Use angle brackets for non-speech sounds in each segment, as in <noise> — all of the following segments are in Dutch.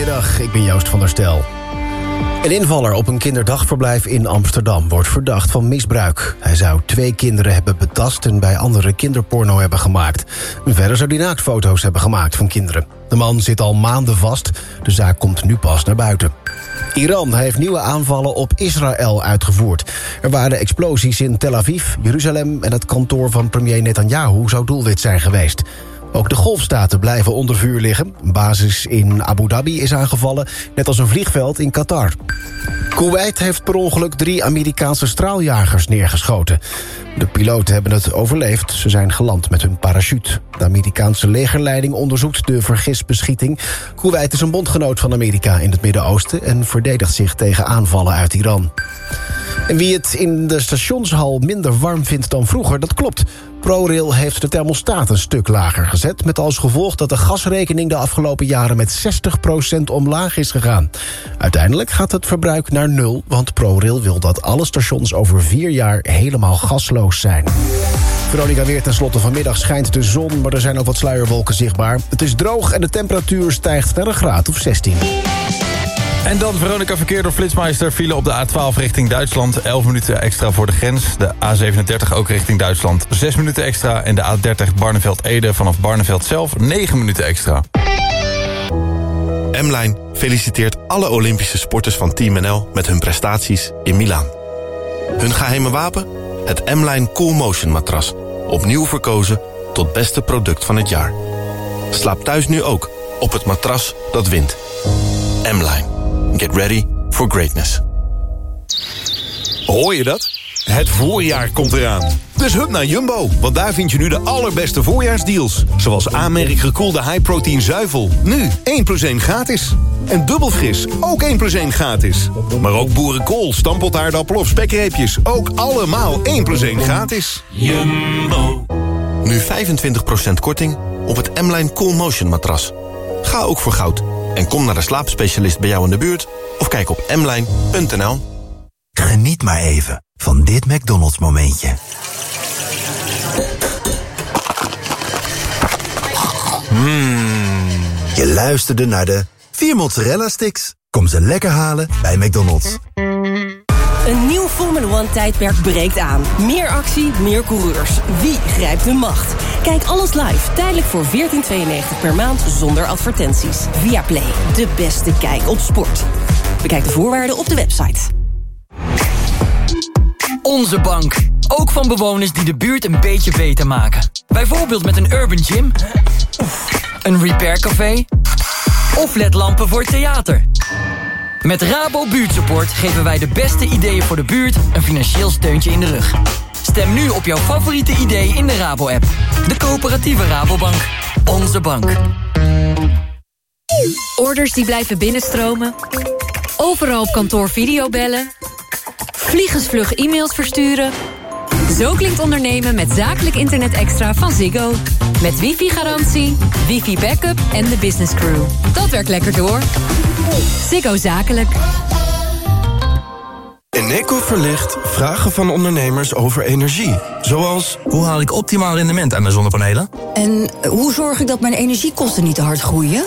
goedemiddag. Ik ben Joost van der Stel. Een invaller op een kinderdagverblijf in Amsterdam wordt verdacht van misbruik. Hij zou twee kinderen hebben betast en bij anderen kinderporno hebben gemaakt. Verder zou hij naaktfoto's hebben gemaakt van kinderen. De man zit al maanden vast. De zaak komt nu pas naar buiten. Iran heeft nieuwe aanvallen op Israël uitgevoerd. Er waren explosies in Tel Aviv, Jeruzalem... en het kantoor van premier Netanyahu zou doelwit zijn geweest. Ook de golfstaten blijven onder vuur liggen. Een basis in Abu Dhabi is aangevallen, net als een vliegveld in Qatar. Kuwait heeft per ongeluk drie Amerikaanse straaljagers neergeschoten. De piloten hebben het overleefd. Ze zijn geland met hun parachute. De Amerikaanse legerleiding onderzoekt de vergisbeschieting. Kuwait is een bondgenoot van Amerika in het Midden-Oosten... en verdedigt zich tegen aanvallen uit Iran. En wie het in de stationshal minder warm vindt dan vroeger, dat klopt. ProRail heeft de thermostaat een stuk lager gezet... met als gevolg dat de gasrekening de afgelopen jaren met 60% omlaag is gegaan. Uiteindelijk gaat het verbruik naar nul... want ProRail wil dat alle stations over vier jaar helemaal gasloos zijn. Veronica weer tenslotte vanmiddag schijnt de zon... maar er zijn ook wat sluierwolken zichtbaar. Het is droog en de temperatuur stijgt naar een graad of 16. En dan Veronica Verkeer door Flitsmeister. File op de A12 richting Duitsland. 11 minuten extra voor de grens. De A37 ook richting Duitsland. 6 minuten extra. En de A30 Barneveld-Ede vanaf Barneveld zelf. 9 minuten extra. M-Line feliciteert alle Olympische sporters van Team NL... met hun prestaties in Milaan. Hun geheime wapen? Het M-Line Cool Motion matras. Opnieuw verkozen tot beste product van het jaar. Slaap thuis nu ook op het matras dat wint. M-Line. Get ready for greatness. Hoor je dat? Het voorjaar komt eraan. Dus hup naar Jumbo, want daar vind je nu de allerbeste voorjaarsdeals. Zoals aanmerk gekoelde high-protein zuivel. Nu 1 plus 1 gratis. En dubbel fris, ook 1 plus 1 gratis. Maar ook boerenkool, stampotaardappel of spekreepjes. Ook allemaal 1 plus 1 gratis. Jumbo. Nu 25% korting op het M-Line Cool Motion matras. Ga ook voor goud en kom naar de slaapspecialist bij jou in de buurt... of kijk op mline.nl. Geniet maar even van dit McDonald's momentje. Mmm. Je luisterde naar de 4 mozzarella sticks. Kom ze lekker halen bij McDonald's. Een nieuw Formula One tijdperk breekt aan. Meer actie, meer coureurs. Wie grijpt de macht? Kijk alles live, tijdelijk voor 14,92 per maand zonder advertenties. Via Play, de beste kijk op sport. Bekijk de voorwaarden op de website. Onze bank. Ook van bewoners die de buurt een beetje beter maken. Bijvoorbeeld met een urban gym. Een repaircafé. Of ledlampen voor theater. Met Rabo Buurtsupport geven wij de beste ideeën voor de buurt... een financieel steuntje in de rug. Stem nu op jouw favoriete idee in de Rabo-app. De coöperatieve Rabobank. Onze bank. Orders die blijven binnenstromen. Overal op kantoor videobellen. Vliegensvlug e-mails versturen. Zo klinkt ondernemen met zakelijk internet extra van Ziggo. Met wifi-garantie, wifi-backup en de business crew. Dat werkt lekker door. Ziggo Zakelijk. Eneco verlicht vragen van ondernemers over energie. Zoals, hoe haal ik optimaal rendement aan mijn zonnepanelen? En hoe zorg ik dat mijn energiekosten niet te hard groeien?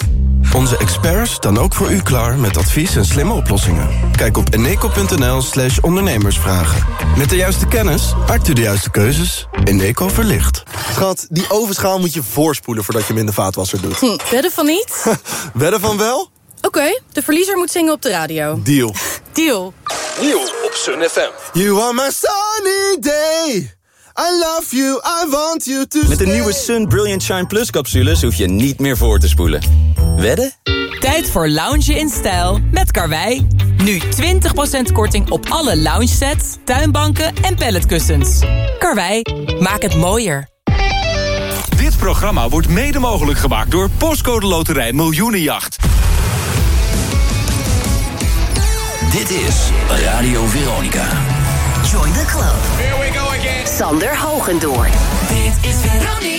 Onze experts staan ook voor u klaar met advies en slimme oplossingen. Kijk op eneco.nl slash ondernemersvragen. Met de juiste kennis maakt u de juiste keuzes. Eneco verlicht. Schat, die ovenschaal moet je voorspoelen voordat je hem in de vaatwasser doet. Hm, wedden van niet? <laughs> wedden van wel? Oké, de verliezer moet zingen op de radio. Deal. <laughs> Deal. Nieuw op Sun FM. You are my sunny day. I love you, I want you to Met de nieuwe Sun Brilliant Shine Plus capsules hoef je niet meer voor te spoelen. Wedden? Tijd voor loungen in stijl met Karwei. Nu 20% korting op alle lounge sets, tuinbanken en palletkussens. Karwei, maak het mooier. Dit programma wordt mede mogelijk gemaakt door Postcode Loterij Miljoenenjacht. Dit is Radio Veronica. Join the club. Here we go again. Sander Hogendoorn. Dit is Veronica.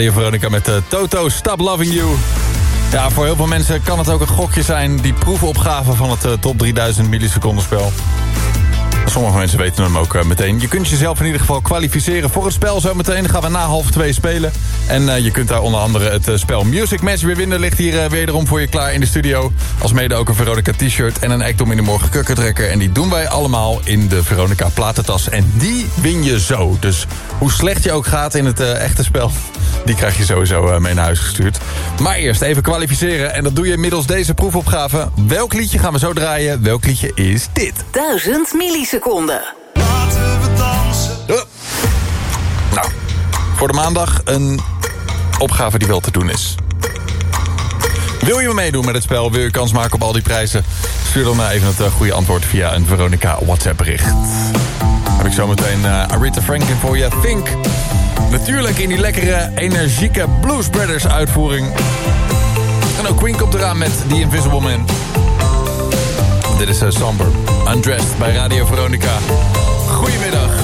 Radio Veronica met uh, Toto, Stop Loving You. Ja, voor heel veel mensen kan het ook een gokje zijn... die proefopgave van het uh, top 3000 milliseconden spel. Sommige mensen weten hem ook uh, meteen. Je kunt jezelf in ieder geval kwalificeren voor het spel. Zometeen gaan we na half twee spelen. En je kunt daar onder andere het spel Music Match weer winnen. Ligt hier wederom voor je klaar in de studio. Als mede ook een Veronica t-shirt en een act in de morgen kukkentrekker. En die doen wij allemaal in de Veronica platentas. En die win je zo. Dus hoe slecht je ook gaat in het echte spel... die krijg je sowieso mee naar huis gestuurd. Maar eerst even kwalificeren. En dat doe je middels deze proefopgave. Welk liedje gaan we zo draaien? Welk liedje is dit? 1000 milliseconden seconden. Laten we dansen. Uh. Nou, voor de maandag een opgave die wel te doen is. Wil je meedoen met het spel? Wil je kans maken op al die prijzen? Stuur dan even het goede antwoord via een Veronica WhatsApp bericht. Heb ik zometeen uh, Aretha Franklin voor je. Think. Natuurlijk in die lekkere, energieke Blues Brothers uitvoering. En ook Queen komt eraan met The Invisible Man. Dit is uh, Somber. Undressed bij Radio Veronica. Goedemiddag.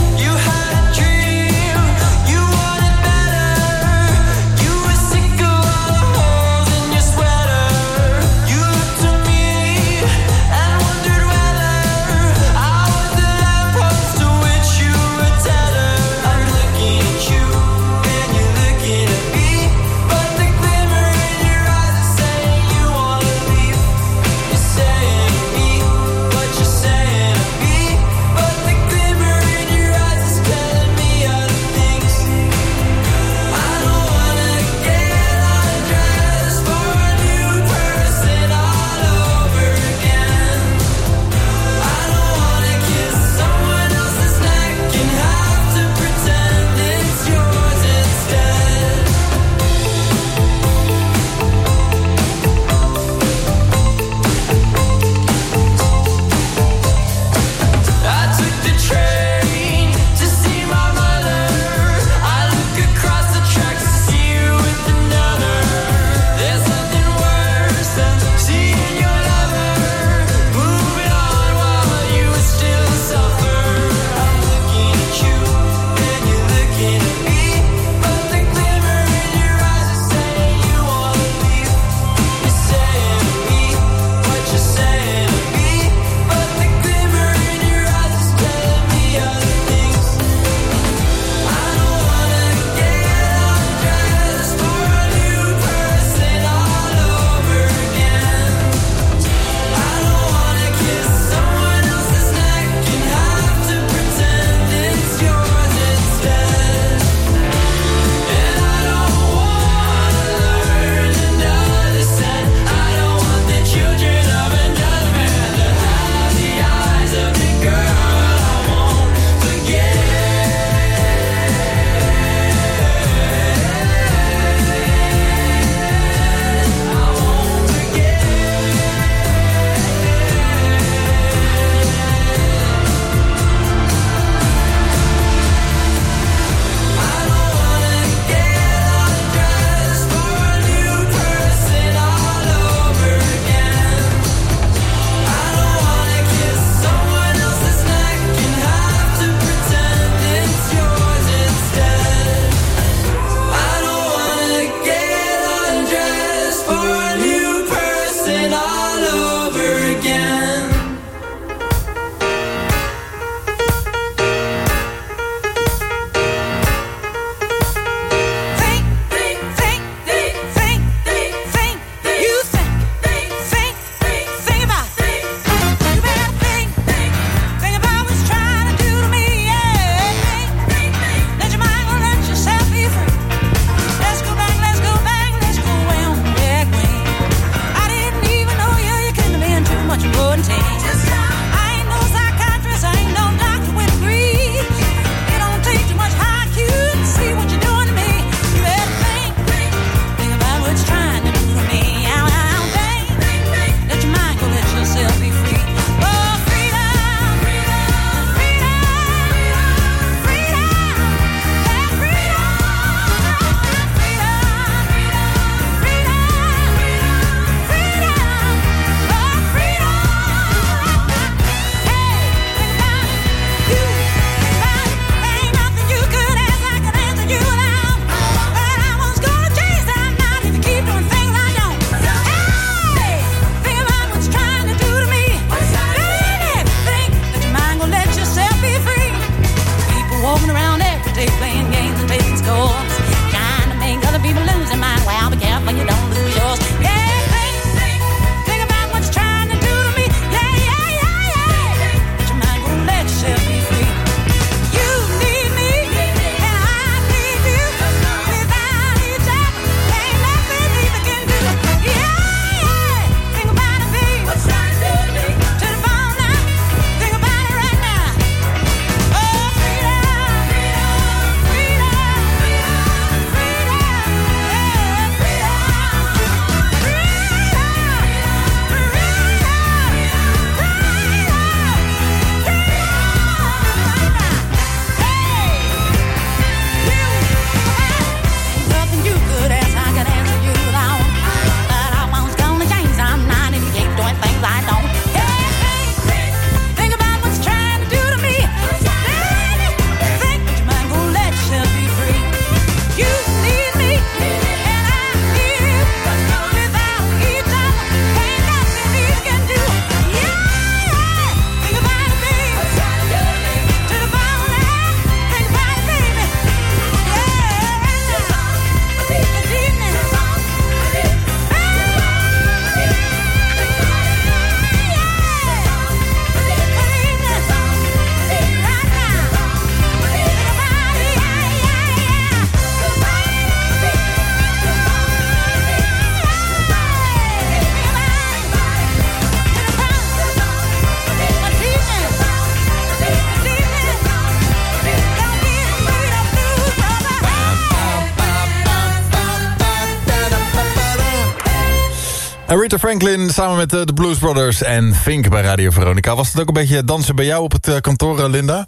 Rita Franklin samen met eh, de Blues Brothers en Fink bij Radio Veronica. Was het ook een beetje dansen bij jou op het eh, kantoor, eh, Linda?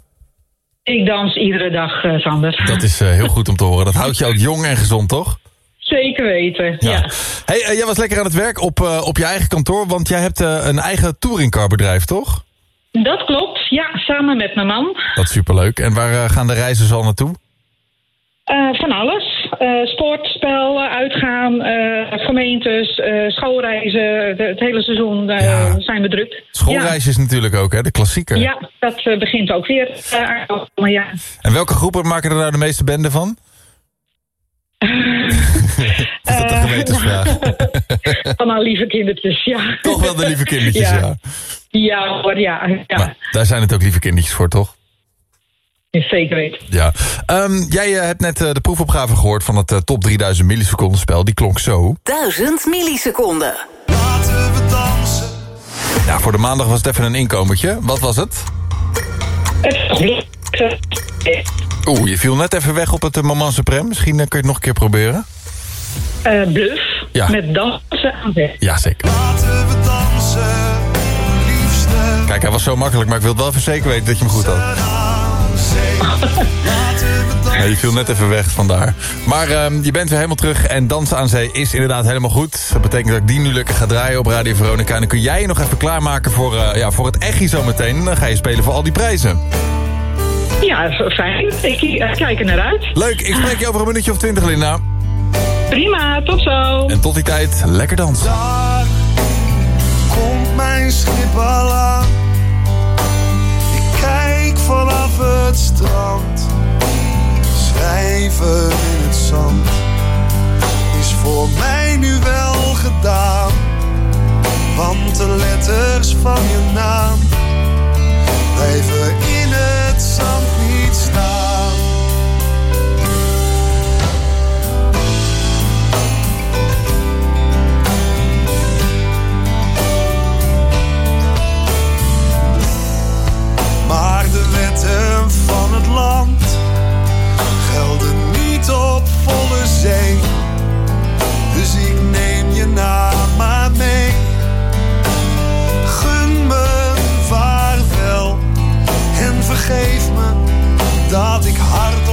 Ik dans iedere dag, Sander. Dat is heel goed om te horen. Dat houdt je ook jong en gezond, toch? Zeker weten, ja. ja. Hey, jij was lekker aan het werk op, op je eigen kantoor... want jij hebt een eigen touringcarbedrijf, toch? Dat klopt, ja. Samen met mijn man. Dat is superleuk. En waar gaan de reizen al naartoe? van alles. Sport, spel, uitgaan, gemeentes, schoolreizen. De, het hele seizoen ja. zijn we druk. Schoolreisjes ja. natuurlijk ook, hè? De klassieker. Ja, dat begint ook weer. maar ja. En welke groepen maken er nou de meeste benden van? <laughs> is dat een gewetensvraag? <laughs> van al lieve kindertjes, ja. Toch wel de lieve kindertjes, ja. Ja, hoor, ja. ja. Maar daar zijn het ook lieve kindertjes voor, toch? Zeker weten. Ja. Um, jij uh, hebt net uh, de proefopgave gehoord van het uh, top 3000 milliseconden spel. Die klonk zo. 1000 milliseconden. Laten we dansen. Ja, voor de maandag was het even een inkomertje. Wat was het? Oeh, je viel net even weg op het moment supreme. Misschien kun je het nog een keer proberen. Uh, bluff. Ja. Met dansen aan zee. Ja, zeker. Laten we dansen, liefste. Kijk, hij was zo makkelijk, maar ik wil wel even zeker weten dat je hem goed had. <laughs> Ja, je viel net even weg, vandaar. Maar um, je bent weer helemaal terug en Dansen aan Zee is inderdaad helemaal goed. Dat betekent dat ik die nu lekker ga draaien op Radio Veronica. En dan kun jij je nog even klaarmaken voor, uh, ja, voor het echi zometeen. Dan ga je spelen voor al die prijzen. Ja, fijn. Ik kijk er naar uit. Leuk, ik spreek je over een minuutje of twintig, Linda. Prima, tot zo. En tot die tijd, lekker dansen. Daar komt mijn schip al aan. Het strand. Schrijven in het zand is voor mij nu wel gedaan. Want de letters van je naam blijven in het zand de wetten van het land gelden niet op volle zee. Dus ik neem je naam maar mee. Gun me vaarwel en vergeef me dat ik hardop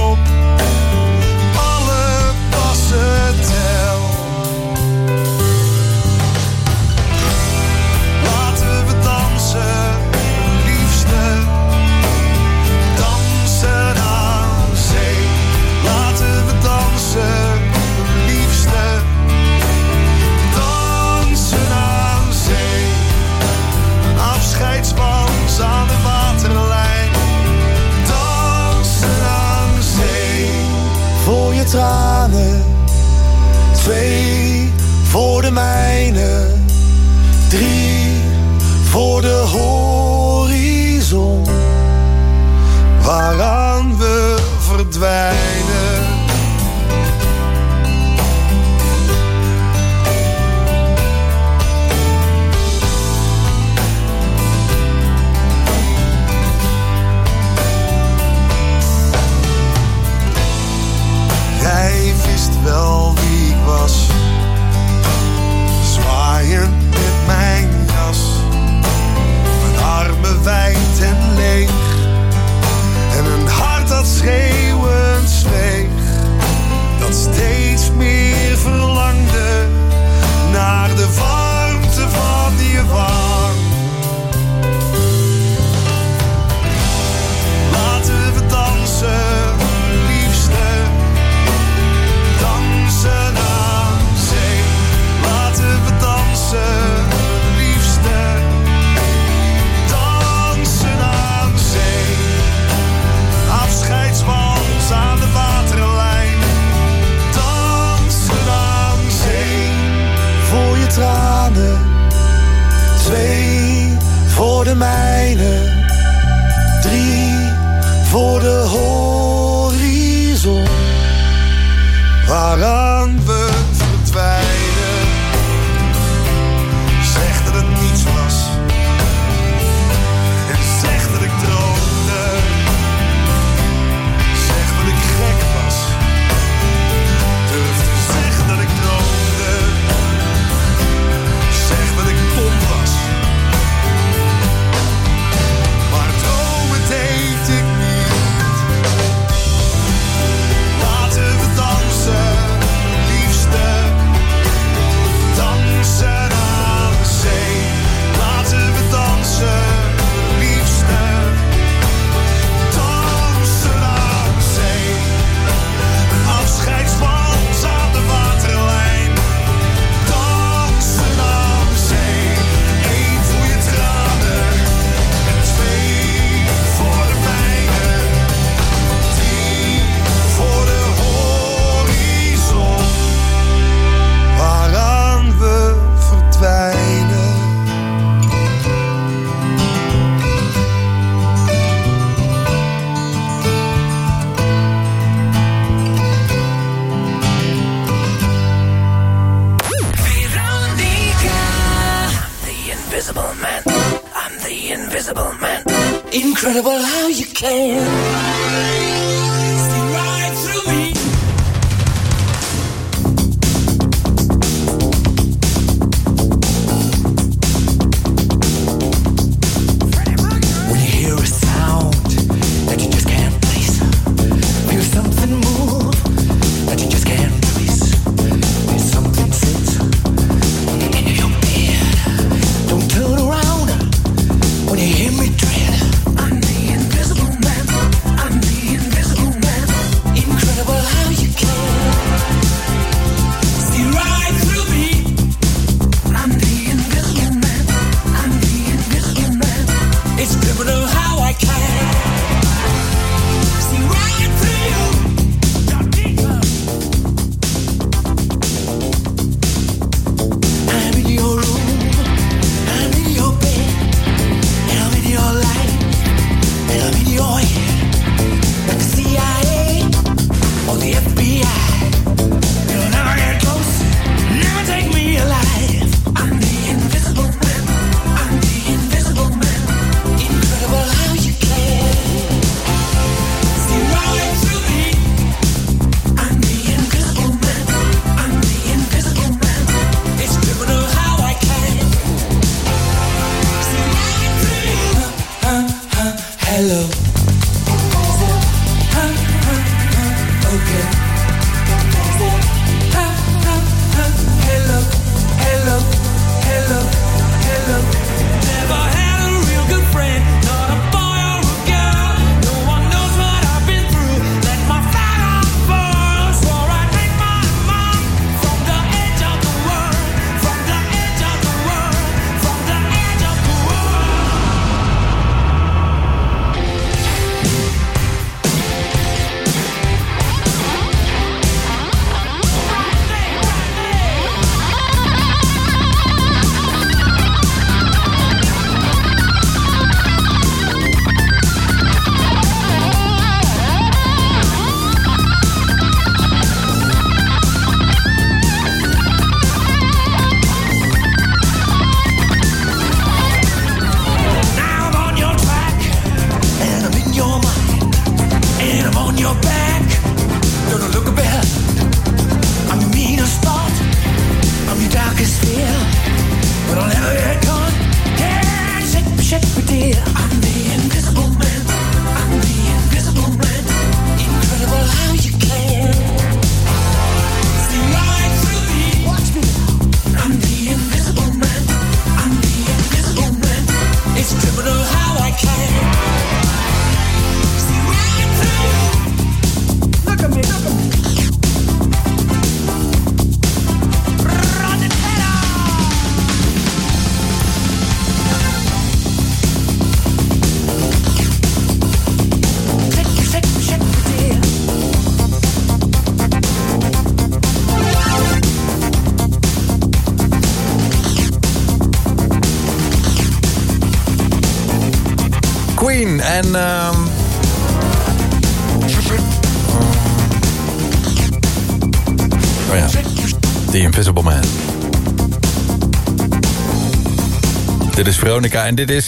Veronica en dit is...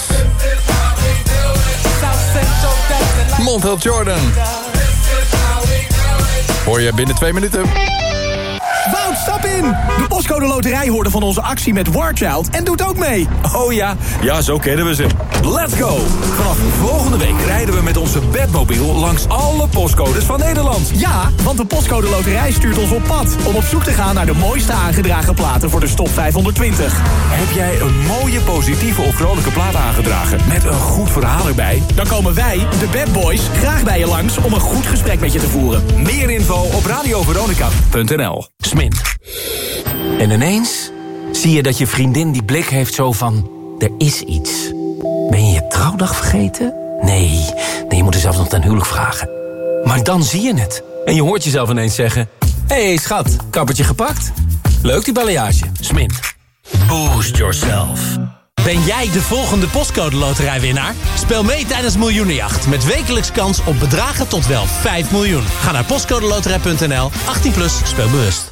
Montel Jordan. Hoor je binnen twee minuten. Wout, stap in! De postcode loterij hoorde van onze actie met Warchild en doet ook mee. Oh ja, ja, zo kennen we ze. Let's go! Vanaf volgende week rijden we met onze bedmobiel langs alle postcodes van Nederland. Ja, want de postcode loterij stuurt ons op pad... om op zoek te gaan naar de mooiste aangedragen platen voor de stop 520. Heb jij een mooie, positieve of vrolijke plaat aangedragen met een goed verhaal erbij? Dan komen wij, de Bad Boys, graag bij je langs om een goed gesprek met je te voeren. Meer info op radioveronica.nl Smin. En ineens zie je dat je vriendin die blik heeft zo van... er is iets. Ben je je trouwdag vergeten? Nee, nee je moet er zelfs nog ten huwelijk vragen. Maar dan zie je het. En je hoort jezelf ineens zeggen... Hé hey, schat, kappertje gepakt? Leuk die balayage. Smin. Boost yourself. Ben jij de volgende postcode loterijwinnaar? Speel mee tijdens Miljoenenjacht met wekelijks kans op bedragen tot wel 5 miljoen. Ga naar postcodeloterij.nl, 18 plus, speel bewust.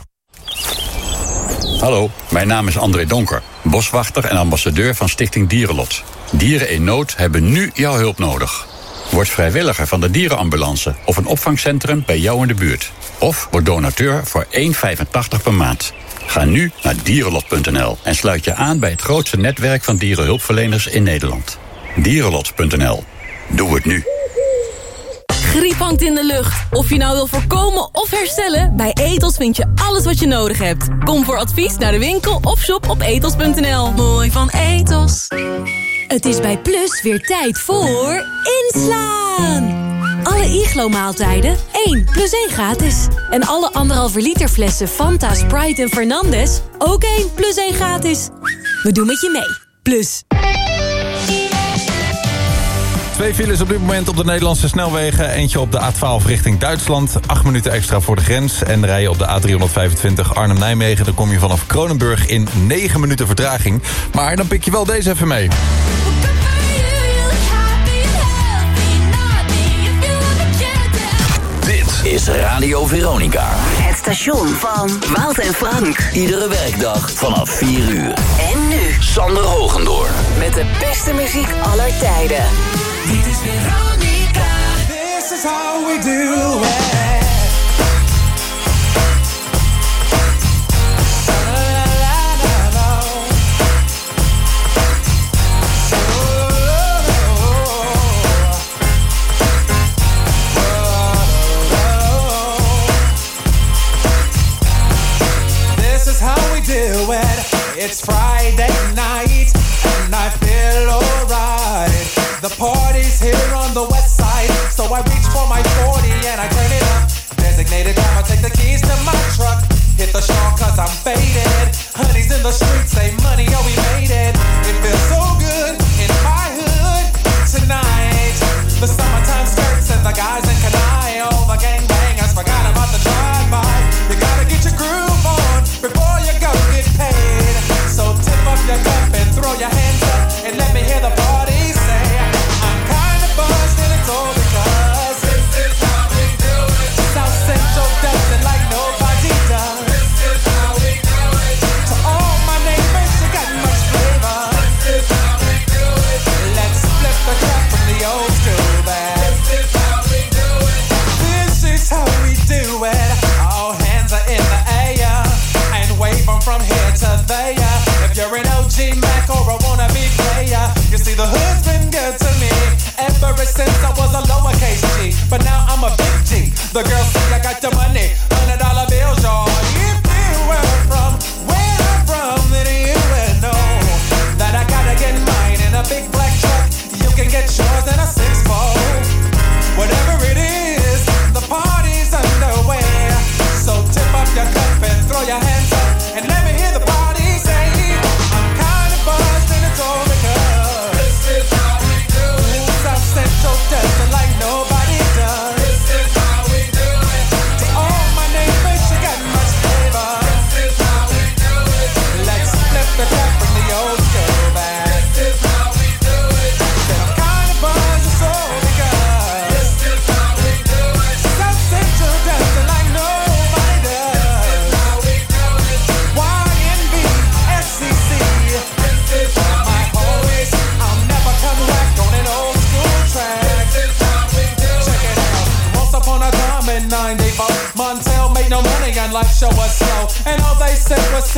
Hallo, mijn naam is André Donker, boswachter en ambassadeur van Stichting Dierenlot. Dieren in nood hebben nu jouw hulp nodig. Word vrijwilliger van de dierenambulance of een opvangcentrum bij jou in de buurt. Of word donateur voor 1,85 per maand. Ga nu naar dierenlot.nl en sluit je aan bij het grootste netwerk van dierenhulpverleners in Nederland. Dierenlot.nl. Doe het nu. Griep hangt in de lucht. Of je nou wil voorkomen of herstellen, bij Etos vind je alles wat je nodig hebt. Kom voor advies naar de winkel of shop op etos.nl. Mooi van Etos. Het is bij Plus weer tijd voor inslaan. Alle Iglo-maaltijden 1 plus 1 gratis. En alle anderhalve liter flessen Fanta, Sprite en Fernandez ook 1 plus 1 gratis. We doen met je mee. Plus. Twee files op dit moment op de Nederlandse snelwegen. Eentje op de A12 richting Duitsland. 8 minuten extra voor de grens. En rij je op de A325 Arnhem-Nijmegen. Dan kom je vanaf Kronenburg in 9 minuten vertraging. Maar dan pik je wel deze even mee. Dit is Radio Veronica. Het station van Wout en Frank. Iedere werkdag vanaf 4 uur. En nu Sander Hogendoor. met de beste muziek aller tijden. This is how we do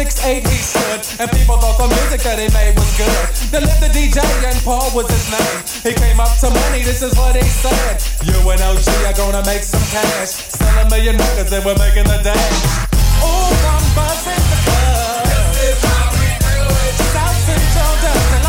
was 6'8 he stood. And people thought the music that he made was good. They lived the DJ and Paul was his name. He came up to money, this is what he said. You and OG are gonna make some cash. Sell a million records and we're making the dash. Oh, I'm buzzing because this is how we do it. South Central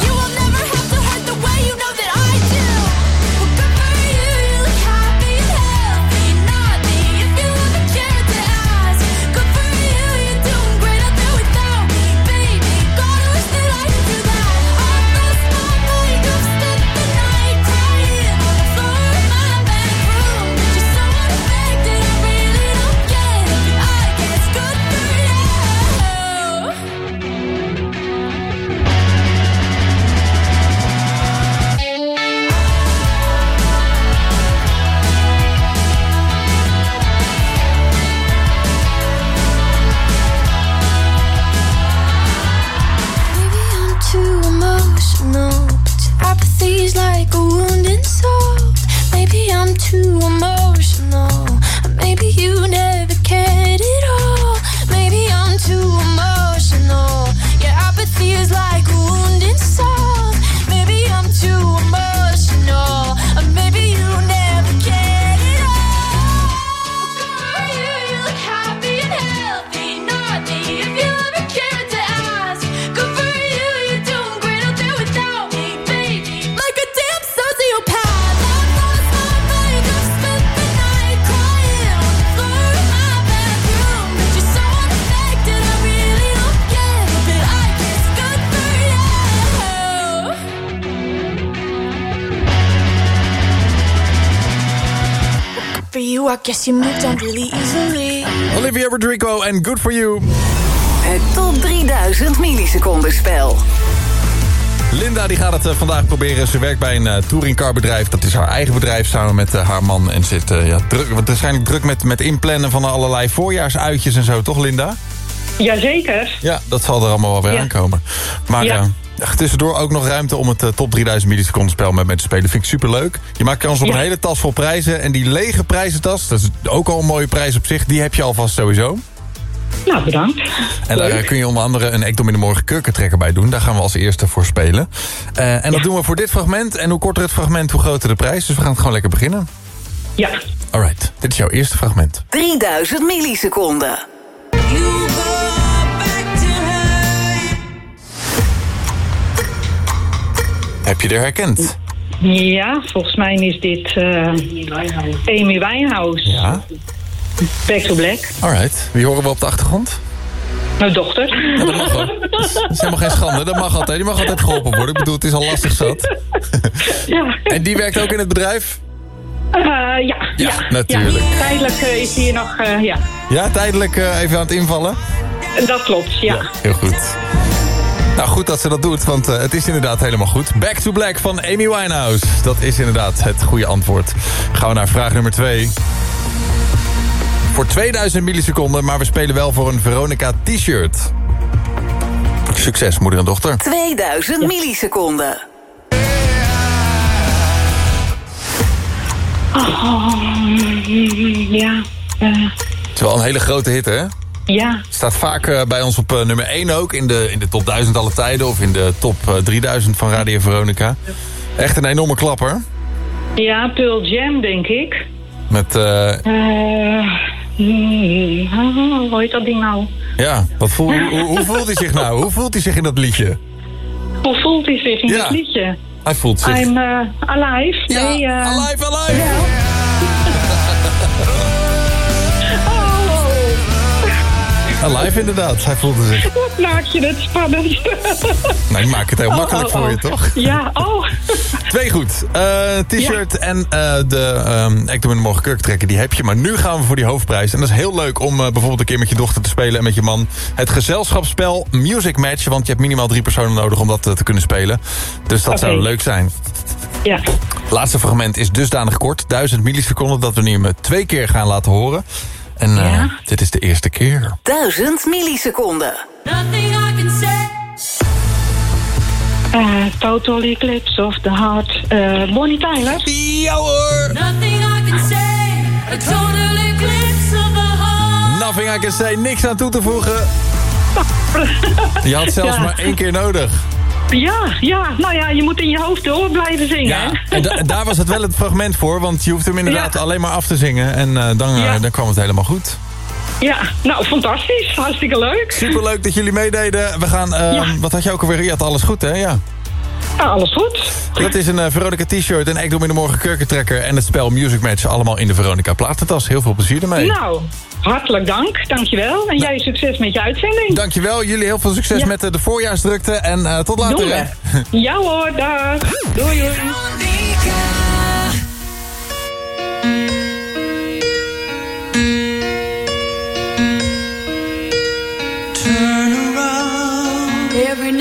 Guess you moved on really easily. Olivia Rodrigo en Good For You. Het top 3000 milliseconden spel. Linda die gaat het eh, vandaag proberen. Ze werkt bij een uh, touringcarbedrijf. Dat is haar eigen bedrijf samen met eh, haar man. En zit eh, ja, druk, want waarschijnlijk druk met, met inplannen van allerlei voorjaarsuitjes en zo. Toch Linda? Jazeker. Ja, dat zal er allemaal wel weer Ja. aankomen. Maar Ja. Tussendoor ook nog ruimte om het eh, top 3000 milliseconden spel met, met te spelen. Vind ik superleuk. Je maakt kans op Ja. een hele tas vol prijzen. En die lege prijzentas, dat is ook al een mooie prijs op zich. Die heb je alvast sowieso. Nou, bedankt. En daar eh, kun je onder andere een Ekdom in de Morgen kurkentrekker bij doen. Daar gaan we als eerste voor spelen. Eh, en dat doen we voor dit fragment. En hoe korter het fragment, hoe groter de prijs. Dus we gaan het gewoon lekker beginnen. Ja. Alright, dit is jouw eerste fragment. 3000 milliseconden. Heb je er herkend? Ja, volgens mij is dit eh Amy Winehouse. Ja. Back to Black. Alright, wie horen we op de achtergrond? Mijn dochter. Ja, dat mag wel. Dat is, dat is helemaal geen schande. Dat mag altijd. Die mag altijd geholpen worden. Ik bedoel, het is al lastig zat. Ja. En die werkt ook in het bedrijf? Eh, ja, ja, natuurlijk. Ja. Tijdelijk eh, is hier nog, ja. Ja, tijdelijk even aan het invallen? Dat klopt, ja. Heel goed. Nou, goed dat ze dat doet, want eh, het is inderdaad helemaal goed. Back to Black van Amy Winehouse. Dat is inderdaad het goede antwoord. Gaan we naar vraag nummer 2. Voor 2000 milliseconden, maar we spelen wel voor een Veronica t-shirt. Succes, moeder en dochter. 2000 milliseconden. Oh, ja. eh, Het is wel een hele grote hit, hè? Ja. Staat vaak eh, bij ons op eh, nummer 1 ook. In de, in de top 1000 alle tijden. Of in de top eh, 3000 van Radio Veronica. Echt een enorme klapper. Ja, Pearl Jam, denk ik. Met, eh, Eh, hmm, oh, hoe heet dat ding nou? Ja, wat voel, hoe, hoe voelt hij zich nou? Hoe voelt hij zich in dat liedje? Hoe voelt hij zich in Ja. het liedje? Hij voelt zich... I'm eh, alive. Ja, nee, eh, alive, alive. Alive inderdaad, hij voelde zich. <laughs> wat maak je het spannend. Nou, ik maak het heel Oh, makkelijk oh, voor oh. je, toch? Ja, oh. <laughs> Twee goed. Eh, T-shirt en eh, de ehm Ik doe me morgen kurk trekken, die heb je. Maar nu gaan we voor die hoofdprijs. En dat is heel leuk om eh, bijvoorbeeld een keer met je dochter te spelen... en met je man het gezelschapsspel Music Match. Want je hebt minimaal drie personen nodig om dat te kunnen spelen. Dus dat zou leuk zijn. Ja. Laatste fragment is dusdanig kort. 1000 milliseconden dat we nu hem twee keer gaan laten horen. En eh, dit is de eerste keer. 1000 milliseconden. Eh, Total Eclipse of the Heart. Eh, Bonnie Tyler. Ja hoor. Nothing I can say, niks aan toe te voegen. <laughs> Je had zelfs Ja. maar één keer nodig. Ja, ja, nou ja, je moet in je hoofd door blijven zingen. Ja, en, da- en <laughs> daar was het wel het fragment voor, want je hoeft hem inderdaad Ja. alleen maar af te zingen. En eh, dan, eh, dan kwam het helemaal goed. Ja, nou, fantastisch. Hartstikke leuk. Superleuk dat jullie meededen. We gaan, eh, Ja. wat had je ook alweer? Je had alles goed, hè? Ja. Alles goed. Dat is een eh, Veronica t-shirt, een Ik doe in de morgen kurkentrekker... en het spel Music Match, allemaal in de Veronica platentas. Heel veel plezier ermee. Nou, hartelijk dank. Dankjewel. En jij succes met je uitzending. Dankjewel, jullie heel veel succes Ja. met eh, de voorjaarsdrukte en eh, tot later. Doen hè. we. Ja hoor, dag. <laughs> Doei,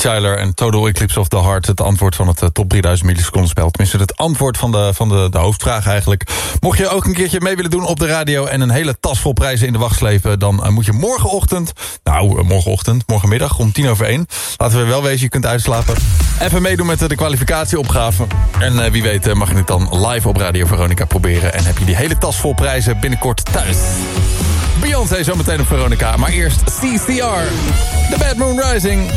Tyler en Total Eclipse of the Heart. Het antwoord van het eh, top 3000 milliseconden spel. Tenminste, het antwoord van, de, van de, de hoofdvraag eigenlijk. Mocht je ook een keertje mee willen doen op de radio... en een hele tas vol prijzen in de wacht slepen... dan eh, moet je morgenochtend... nou, eh, morgenochtend, morgenmiddag om tien over één... laten we wel weten je kunt uitslapen... even meedoen met de kwalificatieopgave. En wie weet mag je het dan live op Radio Veronica proberen... en heb je die hele tas vol prijzen binnenkort thuis. Beyoncé zometeen op Veronica. Maar eerst CCR. The Bad Moon Rising.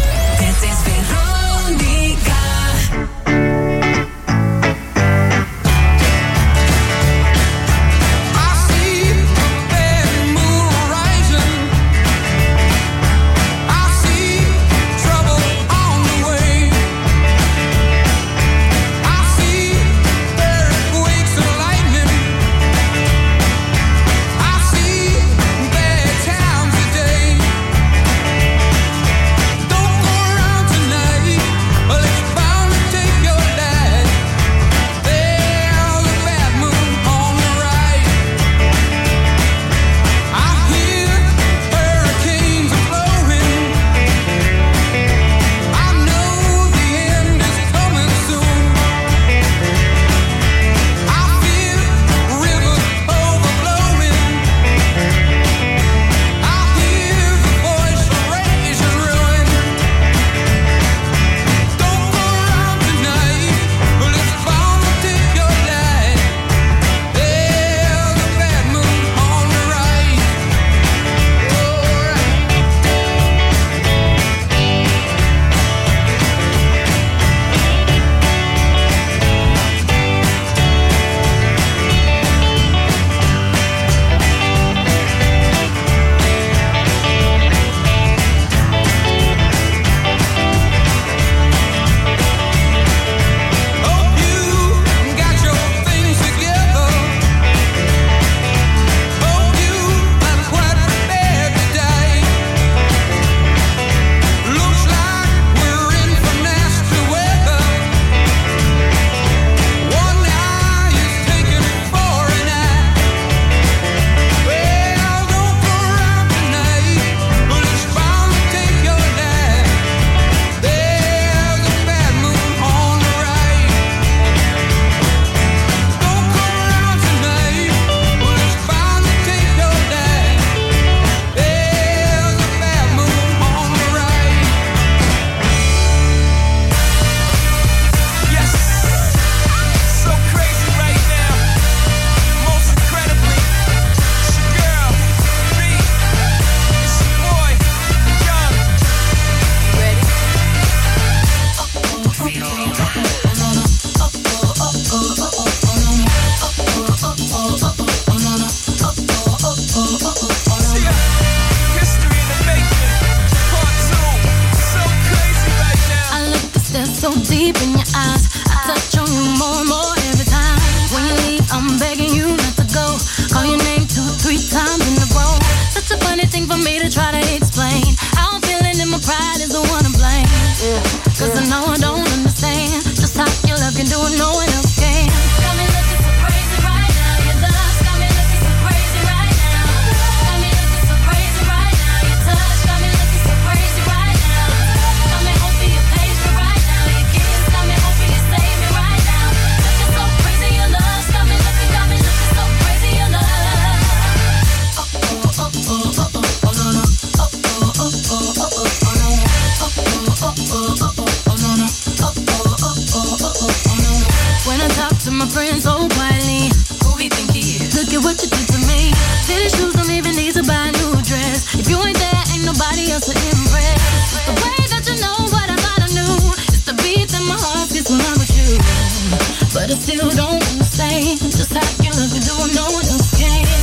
I still don't understand just how you love don't know what.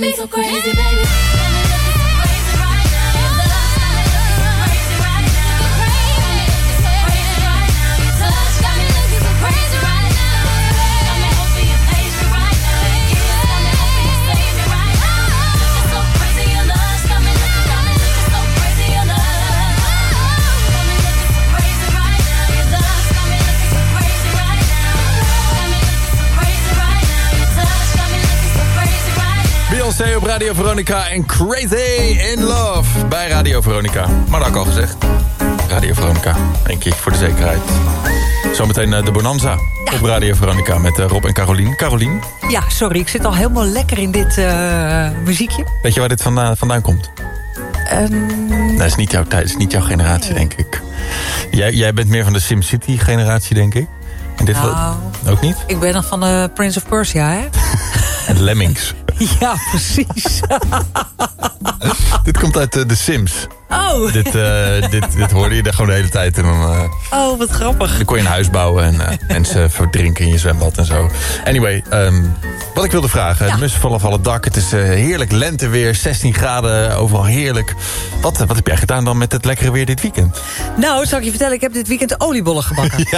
me so crazy. Radio Veronica en Crazy in Love bij Radio Veronica. Maar dat had ik al gezegd. Radio Veronica, één keer voor de zekerheid. Zometeen eh, de Bonanza op Radio Veronica met eh, Rob en Carolien. Carolien, Ja, sorry, ik zit al helemaal lekker in dit eh, muziekje. weet je waar dit vandaan, vandaan komt? Ehm, Dat is niet jouw tijd, is niet jouw generatie, denk ik. Jij, jij bent meer van de SimCity-generatie, denk ik. En dit Nou. ook niet? ik ben nog van de Prince of Persia, hè? <laughs> En Lemmings. <laughs> ja, precies. <laughs> dit komt uit eh, The Sims. Oh. <laughs> Dit, eh, dit, dit hoorde je daar gewoon de hele tijd. En dan, eh, oh, wat grappig. dan kon je een huis bouwen en eh, <laughs> mensen verdrinken in je zwembad en zo. Anyway, ehm, wat ik wilde vragen. De mussen vallen van het dak. Het is heerlijk lenteweer, 16 graden, overal heerlijk. Wat, wat heb jij gedaan dan met het lekkere weer dit weekend? Nou, zal ik je vertellen, ik heb dit weekend oliebollen gebakken. <laughs>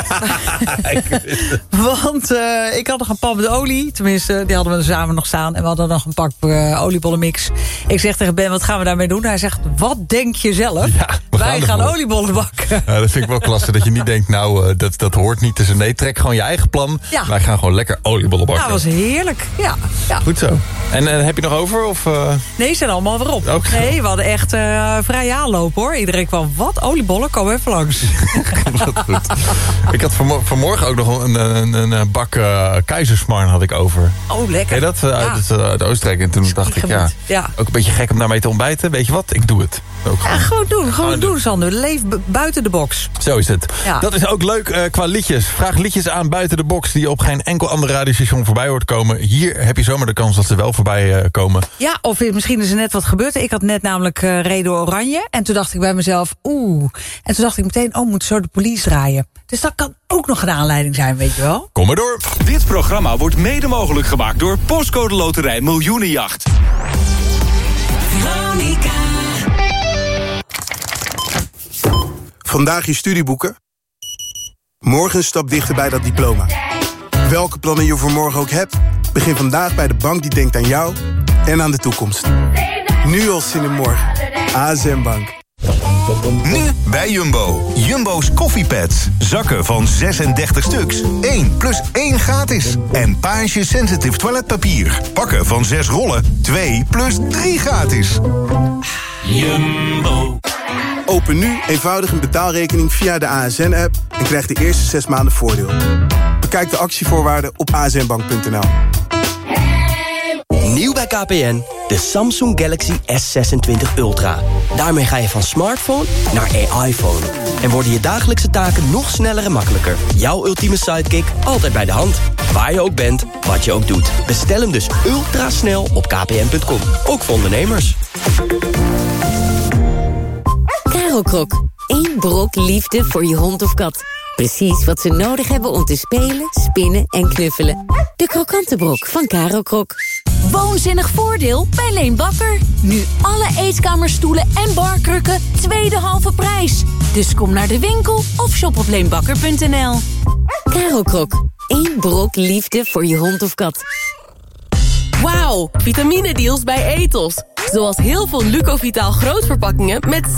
Want ik had nog een pan met olie. Tenminste, die hadden we samen nog staan. En we hadden nog een pak oliebollenmix. Ik zeg tegen Ben, wat gaan we daarmee doen? Hij zegt, wat denk je zelf? we Wij gaan oliebollen bakken. Ja, dat vind ik wel klasse. Dat je niet denkt, nou, eh, dat, dat hoort niet. Dus nee, trek gewoon je eigen plan. Ja. Wij gaan gewoon lekker oliebollen Ja, bakken. dat was heerlijk. Ja, ja. Goed zo. En eh, heb je nog over? Of, eh? Nee, ze zijn allemaal weer op. Ook. Nee, we hadden echt eh vrije aanloop hoor. Iedereen kwam, wat oliebollen, kom even langs. <laughs> Goed. Ik had vanmor- vanmorgen ook nog een, een, een, bak eh keizersmarn had ik over. Oh, lekker. Dat? eh, Ja. Uit, het, eh, uit Oostenrijk. En toen dacht ik, ja. Ja. ook een beetje gek om daarmee te ontbijten. Weet je wat? Ik doe het. Ook Ja, gewoon. gewoon doen, gewoon doen, Sander. Leef bu- buiten de box. Zo is het. Ja. Dat is ook leuk eh, qua liedjes. Vraag liedjes aan buiten de box die je op geen enkel ander radiostation voorbij hoort komen. Hier heb je zomaar de kans dat ze wel voorbij eh, komen. Ja, of misschien is er net wat gebeurd. Ik had net namelijk eh reden oranje. En toen dacht ik bij mezelf, oeh. En toen dacht ik meteen, oh, moet zo de police draaien. Dus dat kan ook nog een aanleiding zijn, weet je wel. Kom maar door. Dit programma wordt mede mogelijk gemaakt door Postcode Loterij Miljoenenjacht. Vandaag je studieboeken. Morgen stap dichter bij dat diploma. Welke plannen je voor morgen ook hebt, begin vandaag bij de bank die denkt aan jou en aan de toekomst. Nu al zin in morgen. ASM Bank. Nu bij Jumbo. Jumbo's koffiepads. Zakken van 36 stuks. 1 plus 1 gratis. En Page Sensitive Toiletpapier. Pakken van 6 rollen. 2 plus 3 gratis. Jumbo. Open nu eenvoudig een betaalrekening via de ASN-app... en krijg de eerste 6 maanden voordeel. Bekijk de actievoorwaarden op asnbank.nl. Nieuw bij KPN, de Samsung Galaxy S26 Ultra. Daarmee ga je van smartphone naar AI-phone. En worden je dagelijkse taken nog sneller en makkelijker. Jouw ultieme sidekick altijd bij de hand. Waar je ook bent, wat je ook doet. Bestel hem dus ultra snel op kpn.com. Ook voor ondernemers. Krok. Eén brok liefde voor je hond of kat. Precies wat ze nodig hebben om te spelen, spinnen en knuffelen. De krokante brok van Karel Krok. Woonzinnig voordeel bij Leen Bakker. Nu alle eetkamerstoelen en barkrukken tweede halve prijs. Dus kom naar de winkel of shop op leenbakker.nl. Karel Krok. één brok liefde voor je hond of kat. Wauw, vitamine-deals bij Ethos. Zoals heel veel Lucovitaal grootverpakkingen met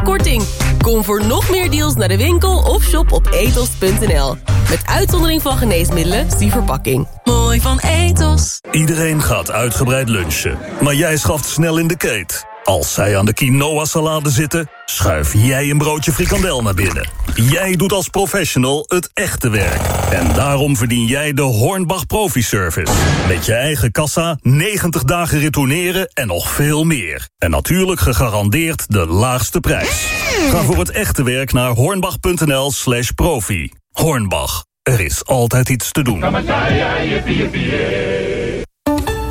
60% korting. Kom voor nog meer deals naar de winkel of shop op ethos.nl. Met uitzondering van geneesmiddelen, zie verpakking. Mooi van Ethos. Iedereen gaat uitgebreid lunchen, maar jij schaft snel in de keet. Als zij aan de quinoa-salade zitten, schuif jij een broodje frikandel naar binnen. Jij doet als professional het echte werk. En daarom verdien jij de Hornbach Profi Service. Met je eigen kassa, 90 dagen retourneren en nog veel meer. En natuurlijk gegarandeerd de laagste prijs. Ga voor het echte werk naar hornbach.nl slash profi. Hornbach, er is altijd iets te doen.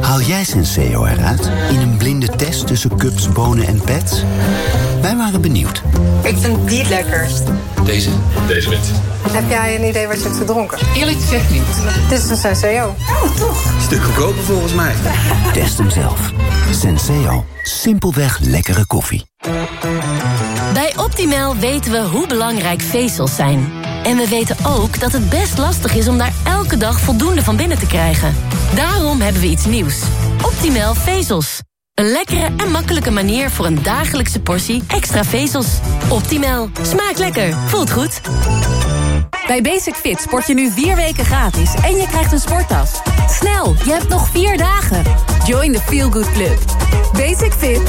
Haal jij Senseo eruit in een blinde test tussen cups, bonen en pets? Wij waren benieuwd. Ik vind die het lekkerst. Deze? Deze wit. Heb jij een idee wat je hebt gedronken? Eerlijk gezegd niet. Dit is een Senseo. Oh, toch? Stuk goedkoper volgens mij. Test hem zelf. Senseo. Simpelweg lekkere koffie. Bij Optimal weten we hoe belangrijk vezels zijn. En we weten ook dat het best lastig is om daar elke dag voldoende van binnen te krijgen. Daarom hebben we iets nieuws. Optimal vezels. Een lekkere en makkelijke manier voor een dagelijkse portie extra vezels. Optimal. Smaakt lekker. Voelt goed. Bij Basic Fit sport je nu vier weken gratis en je krijgt een sporttas. Snel, je hebt nog vier dagen. Join the Feel Good Club. Basic Fit.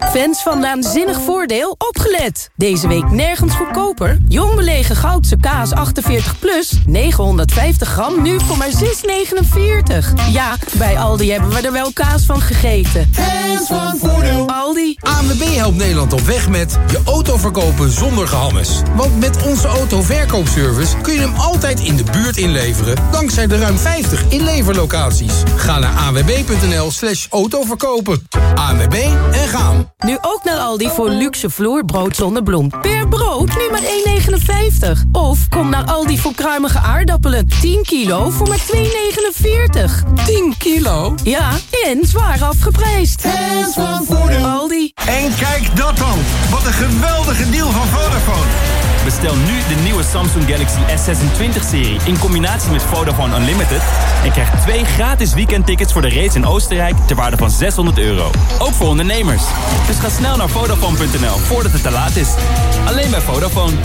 Fans van Naanzinnig Voordeel, opgelet! Deze week nergens goedkoper. Jong belegen goudse kaas 48 plus, 950 gram, nu voor maar 6,49. Ja, bij Aldi hebben we er wel kaas van gegeten. Fans van Voordeel. Aldi. ANWB helpt Nederland op weg met je auto verkopen zonder gehammes. Want met onze autoverkoopservice kun je hem altijd in de buurt inleveren... dankzij de ruim 50 inleverlocaties. Ga naar anwb.nl slash autoverkopen. ANWB en gaan. Nu ook naar Aldi voor luxe vloerbrood zonder bloem. Per brood nu maar 1,59. Of kom naar Aldi voor kruimige aardappelen. 10 kilo voor maar 2,49. 10 kilo? Ja, en zwaar afgeprijsd. Fans van Voordeel. Aldi. En kijk dat dan. Wat een geweldige deal van Vodafone. Bestel nu de nieuwe Samsung Galaxy S26-serie in combinatie met Vodafone Unlimited... en krijg twee gratis weekendtickets voor de race in Oostenrijk ter waarde van 600 euro. Ook voor ondernemers. Dus ga snel naar Vodafone.nl voordat het te laat is. Alleen bij Vodafone.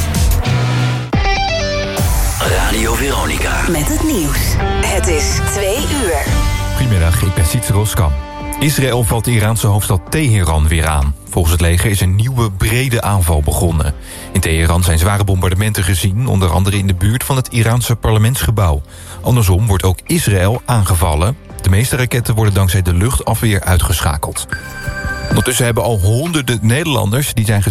Radio Veronica. Met het nieuws. Het is twee uur. Goedemiddag, ik ben Sietse Roskam. Israël valt de Iraanse hoofdstad Teheran weer aan. Volgens het leger is een nieuwe brede aanval begonnen. In Teheran zijn zware bombardementen gezien... onder andere in de buurt van het Iraanse parlementsgebouw. Andersom wordt ook Israël aangevallen. De meeste raketten worden dankzij de luchtafweer uitgeschakeld. Ondertussen hebben al honderden Nederlanders... die zijn